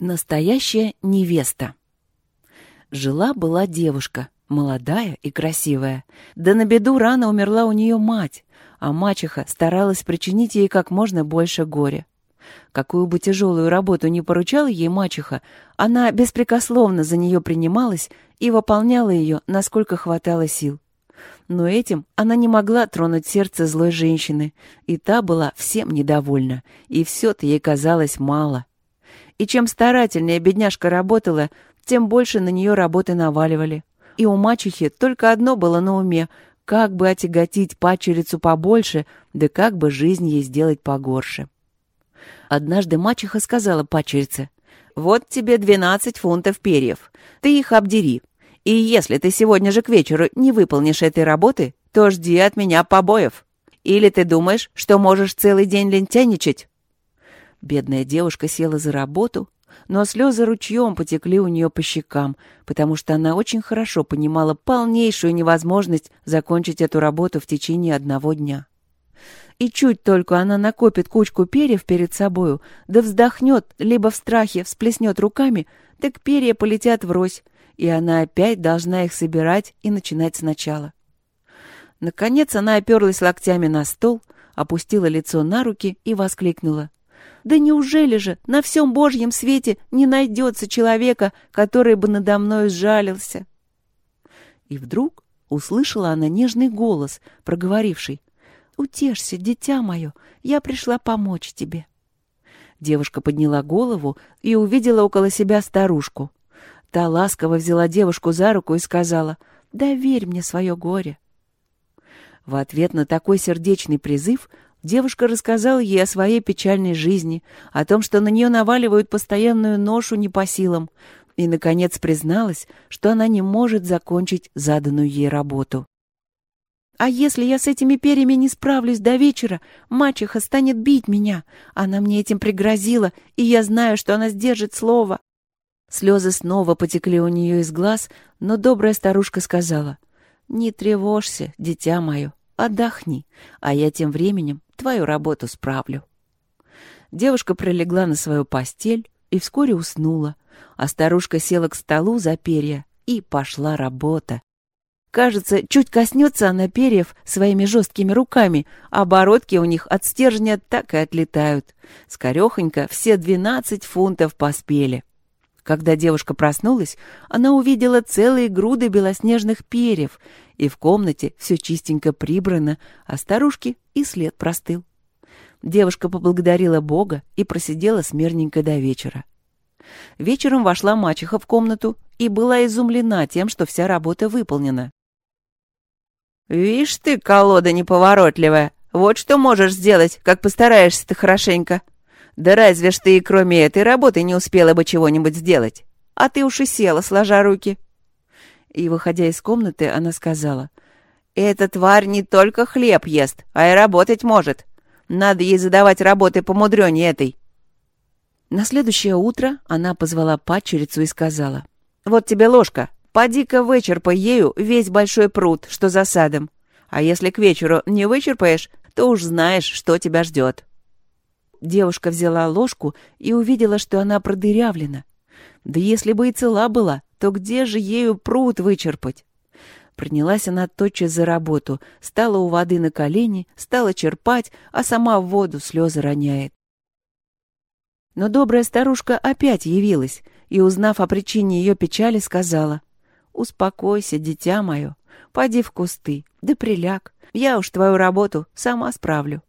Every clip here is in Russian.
Настоящая невеста. Жила-была девушка, молодая и красивая. Да на беду рано умерла у нее мать, а мачеха старалась причинить ей как можно больше горя. Какую бы тяжелую работу ни поручала ей мачеха, она беспрекословно за нее принималась и выполняла ее, насколько хватало сил. Но этим она не могла тронуть сердце злой женщины, и та была всем недовольна, и все-то ей казалось мало. И чем старательнее бедняжка работала, тем больше на нее работы наваливали. И у мачехи только одно было на уме — как бы отяготить пачерицу побольше, да как бы жизнь ей сделать погорше. Однажды мачеха сказала пачерице, «Вот тебе двенадцать фунтов перьев, ты их обдери, и если ты сегодня же к вечеру не выполнишь этой работы, то жди от меня побоев. Или ты думаешь, что можешь целый день лентяничать?» Бедная девушка села за работу, но слезы ручьем потекли у нее по щекам, потому что она очень хорошо понимала полнейшую невозможность закончить эту работу в течение одного дня. И чуть только она накопит кучку перьев перед собою, да вздохнет, либо в страхе всплеснет руками, так перья полетят врозь, и она опять должна их собирать и начинать сначала. Наконец она оперлась локтями на стол, опустила лицо на руки и воскликнула. Да неужели же на всем Божьем свете не найдется человека, который бы надо мной сжалился? И вдруг услышала она нежный голос, проговоривший. «Утешься, дитя мое, я пришла помочь тебе». Девушка подняла голову и увидела около себя старушку. Та ласково взяла девушку за руку и сказала «Доверь мне свое горе». В ответ на такой сердечный призыв Девушка рассказала ей о своей печальной жизни, о том, что на нее наваливают постоянную ношу не по силам, и, наконец, призналась, что она не может закончить заданную ей работу. «А если я с этими перьями не справлюсь до вечера, мачеха станет бить меня. Она мне этим пригрозила, и я знаю, что она сдержит слово». Слезы снова потекли у нее из глаз, но добрая старушка сказала, «Не тревожься, дитя мое, отдохни, а я тем временем твою работу справлю». Девушка пролегла на свою постель и вскоре уснула, а старушка села к столу за перья, и пошла работа. Кажется, чуть коснется она перьев своими жесткими руками, а оборотки у них от стержня так и отлетают. Скорехонько все двенадцать фунтов поспели. Когда девушка проснулась, она увидела целые груды белоснежных перьев и в комнате все чистенько прибрано, а старушки и след простыл. Девушка поблагодарила Бога и просидела смирненько до вечера. Вечером вошла мачеха в комнату и была изумлена тем, что вся работа выполнена. «Вишь ты, колода неповоротливая, вот что можешь сделать, как постараешься ты хорошенько. Да разве ж ты и кроме этой работы не успела бы чего-нибудь сделать? А ты уж и села, сложа руки». И, выходя из комнаты, она сказала, «Эта тварь не только хлеб ест, а и работать может. Надо ей задавать работы помудрёнее этой». На следующее утро она позвала падчерицу и сказала, «Вот тебе ложка, поди-ка вычерпай ею весь большой пруд, что за садом. А если к вечеру не вычерпаешь, то уж знаешь, что тебя ждет». Девушка взяла ложку и увидела, что она продырявлена. Да если бы и цела была, то где же ею пруд вычерпать? Принялась она тотчас за работу, стала у воды на колени, стала черпать, а сама в воду слезы роняет. Но добрая старушка опять явилась и, узнав о причине ее печали, сказала, «Успокойся, дитя мое, поди в кусты, да приляг, я уж твою работу сама справлю».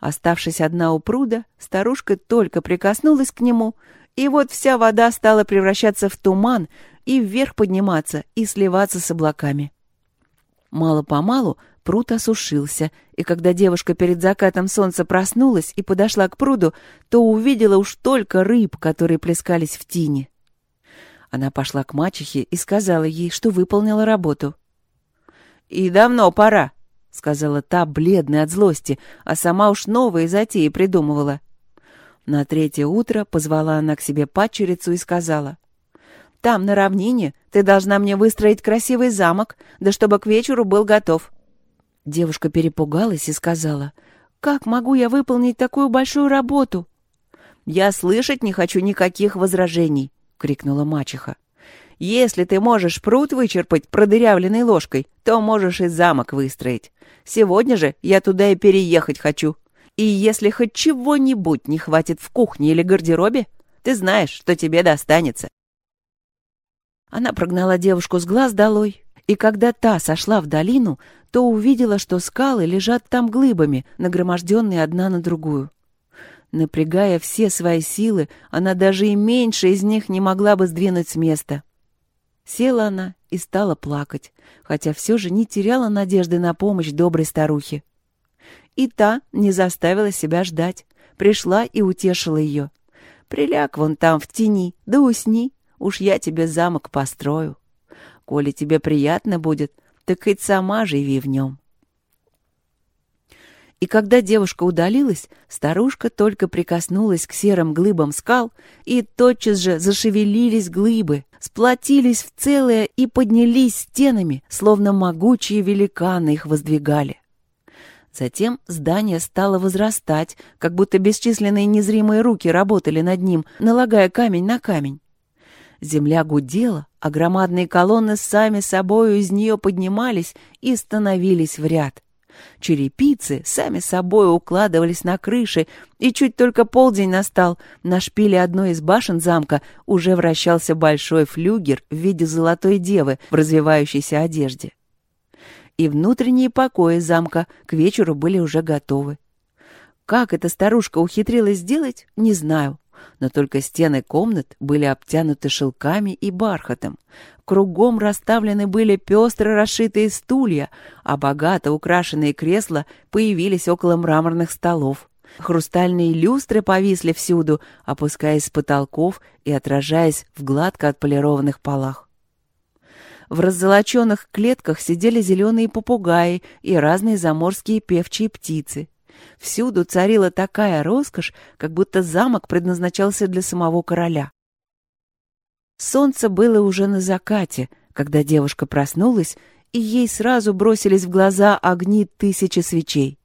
Оставшись одна у пруда, старушка только прикоснулась к нему, и вот вся вода стала превращаться в туман и вверх подниматься и сливаться с облаками. Мало-помалу пруд осушился, и когда девушка перед закатом солнца проснулась и подошла к пруду, то увидела уж только рыб, которые плескались в тине. Она пошла к мачехе и сказала ей, что выполнила работу. «И давно пора», — сказала та, бледная от злости, а сама уж новые затеи придумывала. На третье утро позвала она к себе падчерицу и сказала. «Там, на равнине, ты должна мне выстроить красивый замок, да чтобы к вечеру был готов». Девушка перепугалась и сказала. «Как могу я выполнить такую большую работу?» «Я слышать не хочу никаких возражений!» — крикнула мачеха. «Если ты можешь пруд вычерпать продырявленной ложкой, то можешь и замок выстроить. Сегодня же я туда и переехать хочу. И если хоть чего-нибудь не хватит в кухне или гардеробе, ты знаешь, что тебе достанется». Она прогнала девушку с глаз долой, и когда та сошла в долину, то увидела, что скалы лежат там глыбами, нагроможденные одна на другую. Напрягая все свои силы, она даже и меньше из них не могла бы сдвинуть с места. Села она и стала плакать, хотя все же не теряла надежды на помощь доброй старухи. И та не заставила себя ждать, пришла и утешила ее. «Приляг вон там в тени, да усни, уж я тебе замок построю. Коли тебе приятно будет, так хоть сама живи в нем». И когда девушка удалилась, старушка только прикоснулась к серым глыбам скал, и тотчас же зашевелились глыбы, сплотились в целое и поднялись стенами, словно могучие великаны их воздвигали. Затем здание стало возрастать, как будто бесчисленные незримые руки работали над ним, налагая камень на камень. Земля гудела, а громадные колонны сами собою из нее поднимались и становились в ряд — Черепицы сами собой укладывались на крыши, и чуть только полдень настал, на шпиле одной из башен замка уже вращался большой флюгер в виде золотой девы в развивающейся одежде. И внутренние покои замка к вечеру были уже готовы. Как эта старушка ухитрилась сделать, не знаю но только стены комнат были обтянуты шелками и бархатом. Кругом расставлены были пестро расшитые стулья, а богато украшенные кресла появились около мраморных столов. Хрустальные люстры повисли всюду, опускаясь с потолков и отражаясь в гладко отполированных полах. В раззолоченных клетках сидели зеленые попугаи и разные заморские певчие птицы. Всюду царила такая роскошь, как будто замок предназначался для самого короля. Солнце было уже на закате, когда девушка проснулась, и ей сразу бросились в глаза огни тысячи свечей.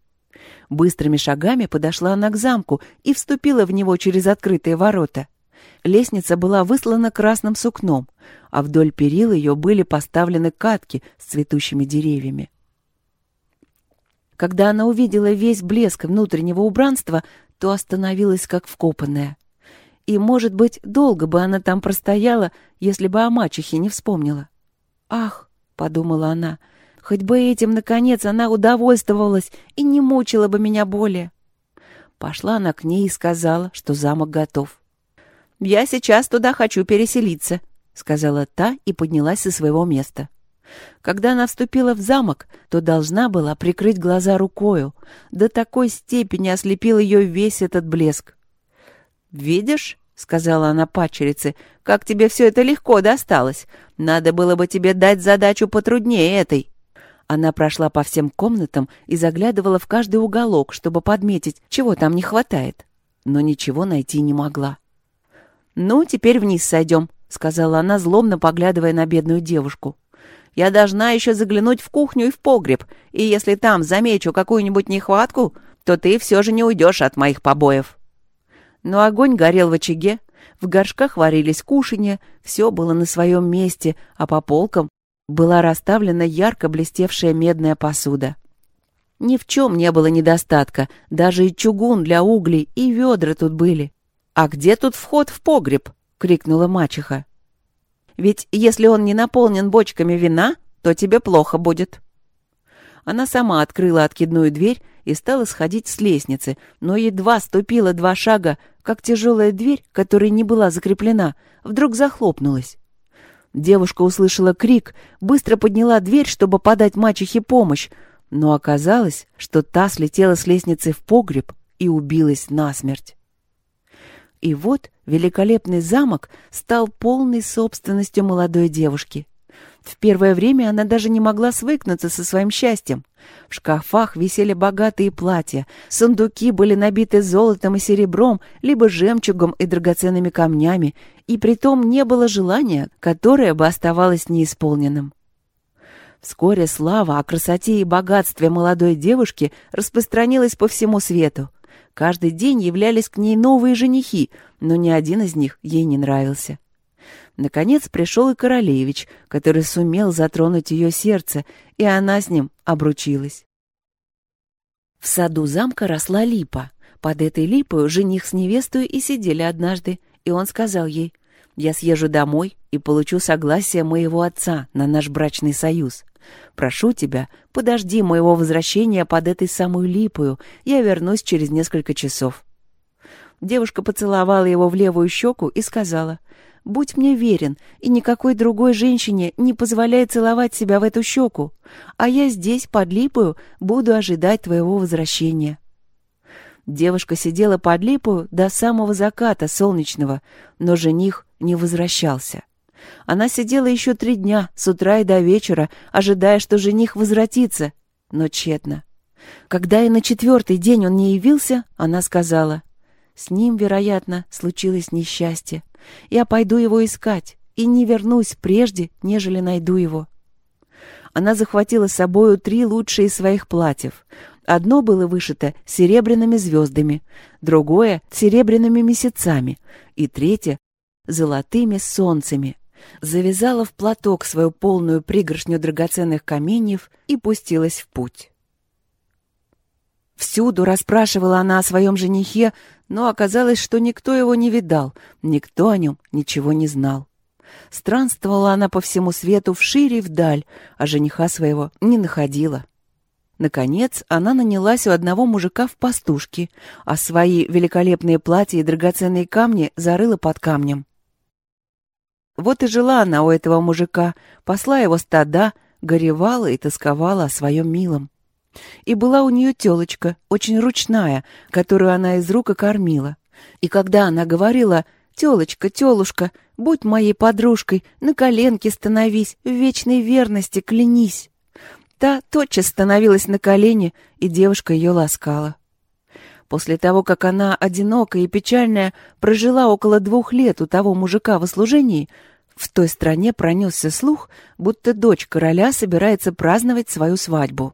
Быстрыми шагами подошла она к замку и вступила в него через открытые ворота. Лестница была выслана красным сукном, а вдоль перил ее были поставлены катки с цветущими деревьями. Когда она увидела весь блеск внутреннего убранства, то остановилась как вкопанная. И, может быть, долго бы она там простояла, если бы о мачехе не вспомнила. «Ах!» — подумала она, — «хоть бы этим, наконец, она удовольствовалась и не мучила бы меня более». Пошла она к ней и сказала, что замок готов. «Я сейчас туда хочу переселиться», — сказала та и поднялась со своего места. Когда она вступила в замок, то должна была прикрыть глаза рукою. До такой степени ослепил ее весь этот блеск. «Видишь?» — сказала она падчерице, — «как тебе все это легко досталось. Надо было бы тебе дать задачу потруднее этой». Она прошла по всем комнатам и заглядывала в каждый уголок, чтобы подметить, чего там не хватает. Но ничего найти не могла. «Ну, теперь вниз сойдем», — сказала она, злобно поглядывая на бедную девушку. Я должна еще заглянуть в кухню и в погреб, и если там замечу какую-нибудь нехватку, то ты все же не уйдешь от моих побоев». Но огонь горел в очаге, в горшках варились кушанья, все было на своем месте, а по полкам была расставлена ярко блестевшая медная посуда. Ни в чем не было недостатка, даже и чугун для углей, и ведра тут были. «А где тут вход в погреб?» — крикнула мачеха. Ведь если он не наполнен бочками вина, то тебе плохо будет». Она сама открыла откидную дверь и стала сходить с лестницы, но едва ступила два шага, как тяжелая дверь, которая не была закреплена, вдруг захлопнулась. Девушка услышала крик, быстро подняла дверь, чтобы подать мачехе помощь, но оказалось, что та слетела с лестницы в погреб и убилась насмерть. И вот великолепный замок стал полной собственностью молодой девушки. В первое время она даже не могла свыкнуться со своим счастьем. В шкафах висели богатые платья, сундуки были набиты золотом и серебром, либо жемчугом и драгоценными камнями, и притом не было желания, которое бы оставалось неисполненным. Вскоре слава о красоте и богатстве молодой девушки распространилась по всему свету. Каждый день являлись к ней новые женихи, но ни один из них ей не нравился. Наконец пришел и Королевич, который сумел затронуть ее сердце, и она с ним обручилась. В саду замка росла липа. Под этой липой жених с невестой и сидели однажды, и он сказал ей, «Я съезжу домой и получу согласие моего отца на наш брачный союз. Прошу тебя, подожди моего возвращения под этой самой липою, я вернусь через несколько часов». Девушка поцеловала его в левую щеку и сказала, Будь мне верен, и никакой другой женщине не позволяй целовать себя в эту щеку, а я здесь, под липою, буду ожидать твоего возвращения». Девушка сидела под липою до самого заката солнечного, но жених не возвращался. Она сидела еще три дня, с утра и до вечера, ожидая, что жених возвратится, но тщетно. Когда и на четвертый день он не явился, она сказала, «С ним, вероятно, случилось несчастье. Я пойду его искать и не вернусь прежде, нежели найду его. Она захватила с собою три лучшие своих платьев. Одно было вышито серебряными звездами, другое — серебряными месяцами, и третье — золотыми солнцами. Завязала в платок свою полную пригоршню драгоценных каменьев и пустилась в путь. Всюду расспрашивала она о своем женихе, но оказалось, что никто его не видал, никто о нем ничего не знал. Странствовала она по всему свету вшире и вдаль, а жениха своего не находила. Наконец, она нанялась у одного мужика в пастушке, а свои великолепные платья и драгоценные камни зарыла под камнем. Вот и жила она у этого мужика, посла его стада, горевала и тосковала о своем милом. И была у нее телочка, очень ручная, которую она из рук кормила. И когда она говорила «Телочка, телушка, будь моей подружкой, на коленке становись, в вечной верности клянись», та тотчас становилась на колени, и девушка ее ласкала. После того, как она, одинокая и печальная, прожила около двух лет у того мужика в служении, в той стране пронесся слух, будто дочь короля собирается праздновать свою свадьбу.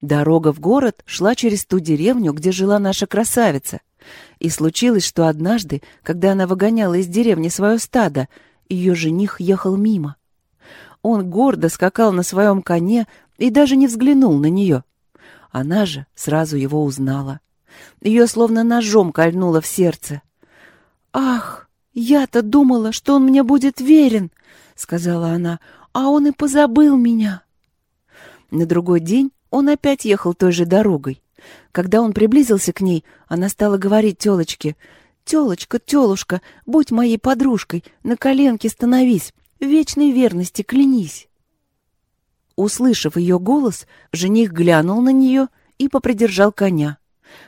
Дорога в город шла через ту деревню, где жила наша красавица. И случилось, что однажды, когда она выгоняла из деревни свое стадо, ее жених ехал мимо. Он гордо скакал на своем коне и даже не взглянул на нее. Она же сразу его узнала. Ее словно ножом кольнуло в сердце. «Ах, я-то думала, что он мне будет верен», — сказала она, — «а он и позабыл меня». На другой день он опять ехал той же дорогой. Когда он приблизился к ней, она стала говорить тёлочке, «Тёлочка, тёлушка, будь моей подружкой, на коленке становись, в вечной верности клянись». Услышав ее голос, жених глянул на нее и попридержал коня.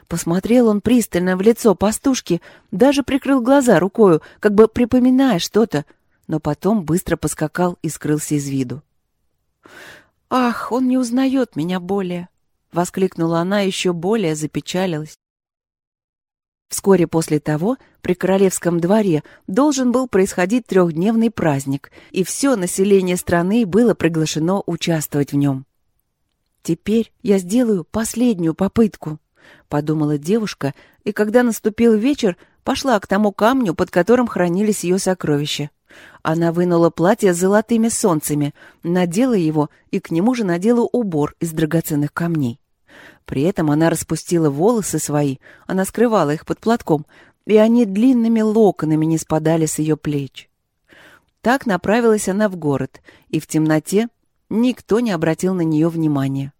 Посмотрел он пристально в лицо пастушки, даже прикрыл глаза рукою, как бы припоминая что-то, но потом быстро поскакал и скрылся из виду. «Ах, он не узнает меня более!» — воскликнула она, еще более запечалилась. Вскоре после того при королевском дворе должен был происходить трехдневный праздник, и все население страны было приглашено участвовать в нем. «Теперь я сделаю последнюю попытку», — подумала девушка, и когда наступил вечер, пошла к тому камню, под которым хранились ее сокровища. Она вынула платье с золотыми солнцами, надела его и к нему же надела убор из драгоценных камней. При этом она распустила волосы свои, она скрывала их под платком, и они длинными локонами не спадали с ее плеч. Так направилась она в город, и в темноте никто не обратил на нее внимания.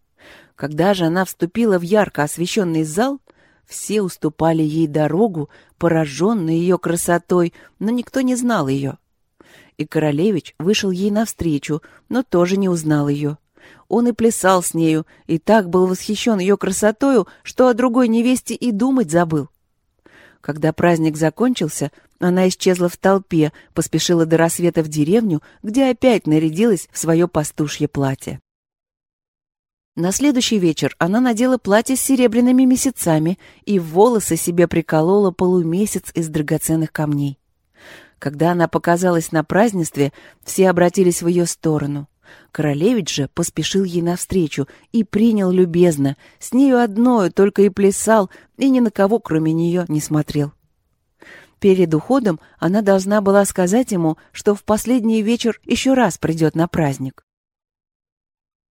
Когда же она вступила в ярко освещенный зал, все уступали ей дорогу, пораженные ее красотой, но никто не знал ее и королевич вышел ей навстречу, но тоже не узнал ее. Он и плясал с нею, и так был восхищен ее красотою, что о другой невесте и думать забыл. Когда праздник закончился, она исчезла в толпе, поспешила до рассвета в деревню, где опять нарядилась в свое пастушье платье. На следующий вечер она надела платье с серебряными месяцами и в волосы себе приколола полумесяц из драгоценных камней. Когда она показалась на празднестве, все обратились в ее сторону. Королевич же поспешил ей навстречу и принял любезно, с нею одною только и плясал, и ни на кого, кроме нее, не смотрел. Перед уходом она должна была сказать ему, что в последний вечер еще раз придет на праздник.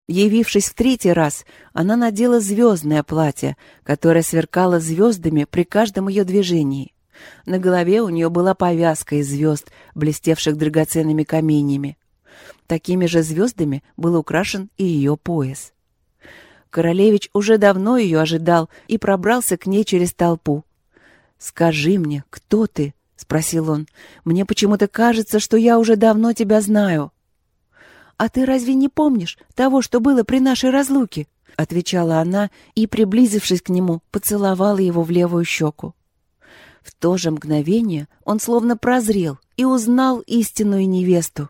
Явившись в третий раз, она надела звездное платье, которое сверкало звездами при каждом ее движении. На голове у нее была повязка из звезд, блестевших драгоценными каменьями. Такими же звездами был украшен и ее пояс. Королевич уже давно ее ожидал и пробрался к ней через толпу. «Скажи мне, кто ты?» — спросил он. «Мне почему-то кажется, что я уже давно тебя знаю». «А ты разве не помнишь того, что было при нашей разлуке?» — отвечала она и, приблизившись к нему, поцеловала его в левую щеку. В то же мгновение он словно прозрел и узнал истинную невесту.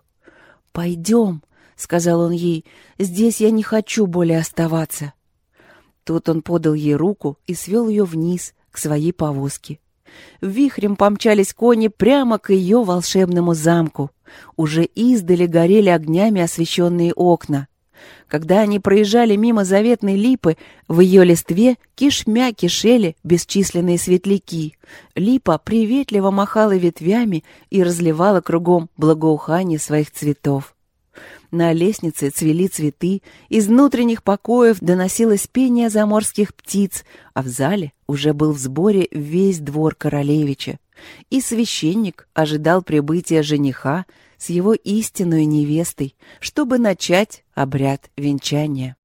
«Пойдем», — сказал он ей, — «здесь я не хочу более оставаться». Тут он подал ей руку и свел ее вниз, к своей повозке. Вихрем помчались кони прямо к ее волшебному замку. Уже издали горели огнями освещенные окна. Когда они проезжали мимо заветной липы, в ее листве кишмя кишели бесчисленные светляки. Липа приветливо махала ветвями и разливала кругом благоухание своих цветов. На лестнице цвели цветы, из внутренних покоев доносилось пение заморских птиц, а в зале уже был в сборе весь двор королевича. И священник ожидал прибытия жениха с его истинной невестой, чтобы начать обряд венчания.